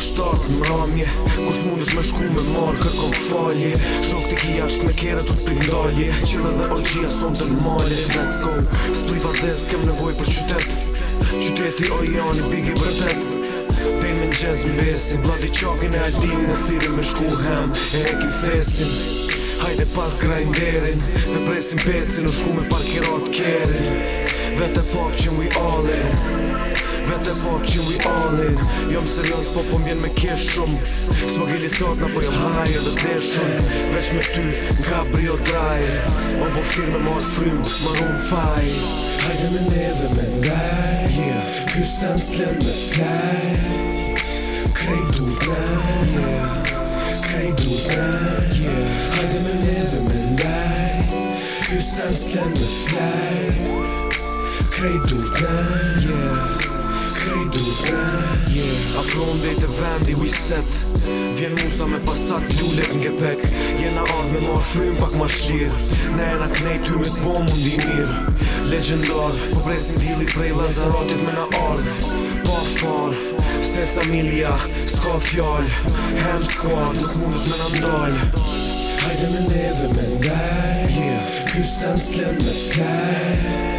shtatë në mramje Kus mund është me shku me marë kërkom falje Shok të kia është me kere të të pindalje Qile dhe orgjia son të në male Let's go, s'tu i vardes kem nevoj për qytet Qyteti o janë i bigi i bretet Dej me në gjez në besin Bladi qakin e aldin e thiri me shku hem E eki thesin Hajde pas grajnderin Me presin pecin u shku me parkirat kjerin Vete popqën we all in Vete popqën we all in Jom serios po po mbjen me kesh shumë S'mo gjeli thotna po jom hajë dhe deshun Veç me ty nga brio draje O bo fshirë me marë frym, marun faj Hajde me neve me ndaj yeah. Ky sen s'len me flaj Krej du t'na yeah. Krej du t'na yeah. Hajde me neve me ndaj Ky sen s'len me flaj krejt du të ndër krejt du të ndër Afro ndejt e vendi u i sept vjen musa me pasat lullet nge pek jena orë me mor frym pak ma shqir në enak nejt të rritë bom mund i mirë legendar po bresin dilit prej lazarotit me na orë pa far se sa milja sko fjall hem sko atë nuk mundesh me na ndoll Hajde me neve me ndaj kysan s'lem me flaj